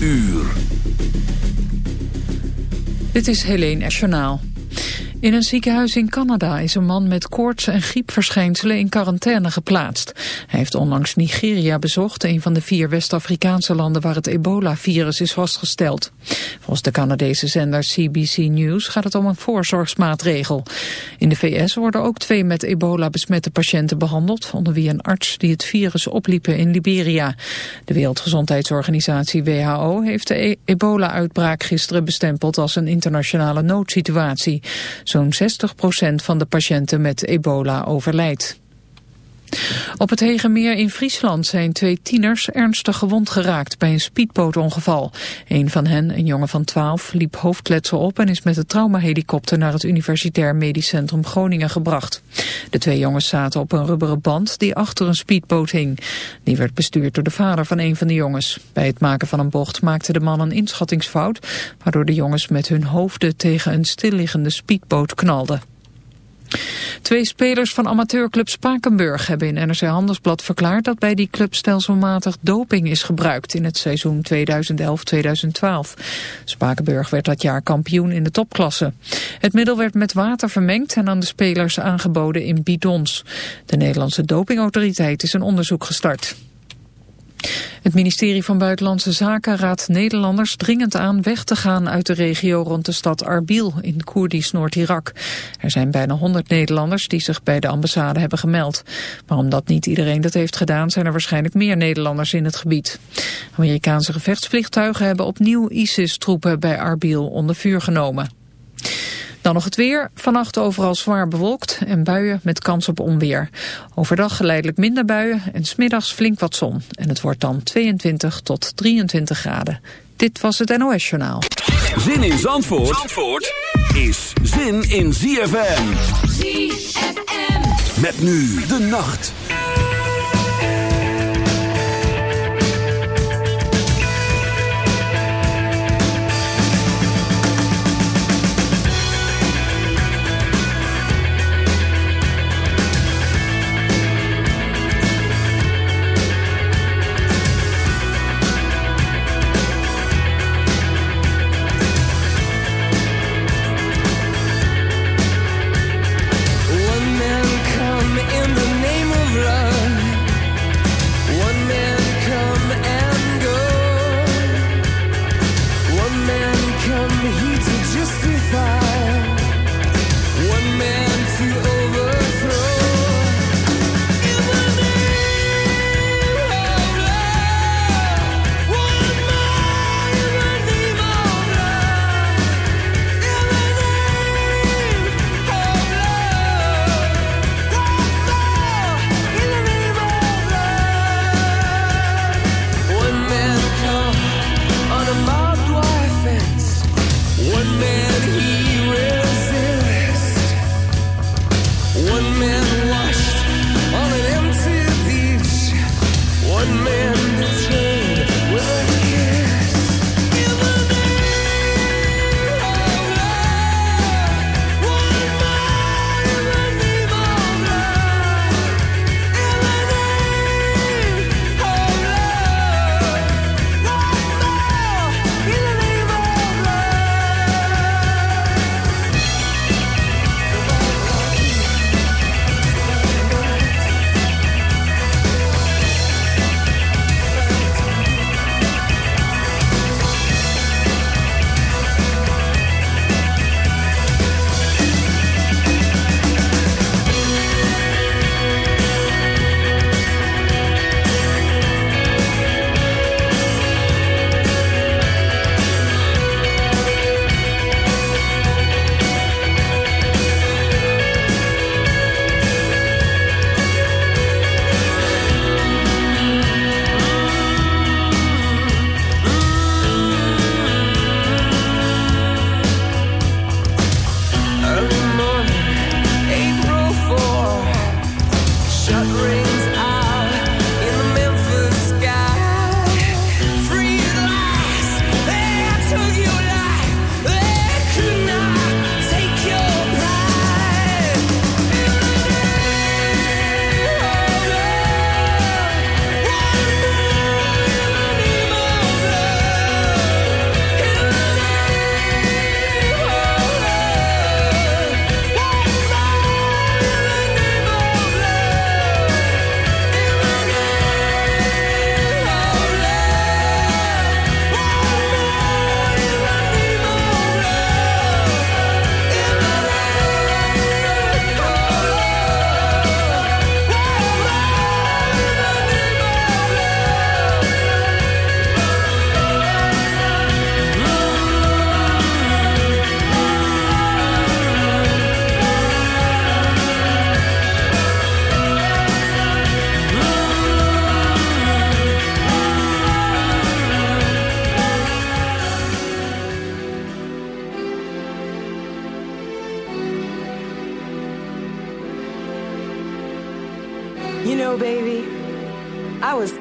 uur. Dit is Helene Nationaal. In een ziekenhuis in Canada is een man met koorts en griepverschijnselen in quarantaine geplaatst. Hij heeft onlangs Nigeria bezocht, een van de vier West-Afrikaanse landen waar het ebola-virus is vastgesteld. Volgens de Canadese zender CBC News gaat het om een voorzorgsmaatregel. In de VS worden ook twee met ebola besmette patiënten behandeld, onder wie een arts die het virus opliepen in Liberia. De Wereldgezondheidsorganisatie WHO heeft de e- ebola-uitbraak gisteren bestempeld als een internationale noodsituatie. Zo'n 60% van de patiënten met ebola overlijdt. Op het Hegemeer in Friesland zijn twee tieners ernstig gewond geraakt bij een speedbootongeval. Een van hen, een jongen van 12, liep hoofdletsel op en is met de traumahelikopter naar het Universitair Medisch Centrum Groningen gebracht. De twee jongens zaten op een rubberen band die achter een speedboot hing. Die werd bestuurd door de vader van een van de jongens. Bij het maken van een bocht maakte de man een inschattingsfout, waardoor de jongens met hun hoofden tegen een stilliggende speedboot knalden. Twee spelers van amateurclub Spakenburg hebben in NRC Handelsblad verklaard dat bij die club stelselmatig doping is gebruikt in het seizoen 2011-2012. Spakenburg werd dat jaar kampioen in de topklasse. Het middel werd met water vermengd en aan de spelers aangeboden in bidons. De Nederlandse dopingautoriteit is een onderzoek gestart. Het ministerie van Buitenlandse Zaken raadt Nederlanders dringend aan weg te gaan uit de regio rond de stad Arbil in Koerdisch Noord-Irak. Er zijn bijna 100 Nederlanders die zich bij de ambassade hebben gemeld. Maar omdat niet iedereen dat heeft gedaan zijn er waarschijnlijk meer Nederlanders in het gebied. Amerikaanse gevechtsvliegtuigen hebben opnieuw ISIS-troepen bij Arbil onder vuur genomen. Dan nog het weer. Vannacht overal zwaar bewolkt en buien met kans op onweer. Overdag geleidelijk minder buien en smiddags flink wat zon. En het wordt dan 22 tot 23 graden. Dit was het NOS Journaal. Zin in Zandvoort, Zandvoort is zin in ZFM. ZFM. Met nu de nacht.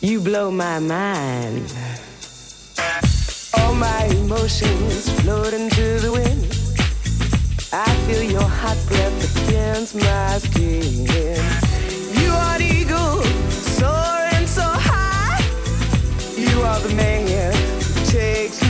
you blow my mind. All my emotions floating to the wind. I feel your hot breath against my skin. You are the eagle, soaring so high. You are the man who takes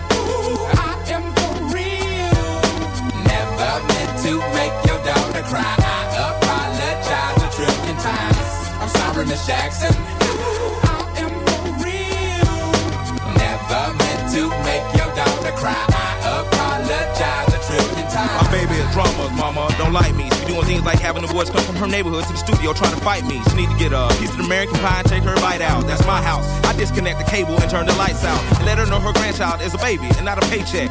Miss Jackson. I am for real. Never meant to make your daughter cry. My baby is drama, mama, don't like me. She be doing things like having the boys come from her neighborhood to the studio trying to fight me. She need to get a piece of American pie and take her bite out. That's my house. I disconnect the cable and turn the lights out. And let her know her grandchild is a baby and not a paycheck.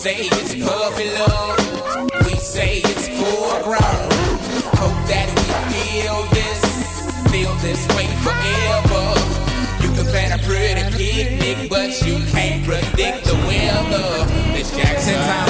say it's puppy love. We say it's full grown. Hope that we feel this, feel this way forever. You can plan a pretty picnic, but you can't predict the weather. Miss Jackson times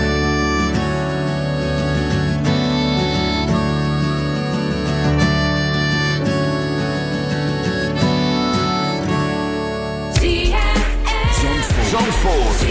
Zandvoort.